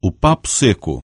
O papo seco.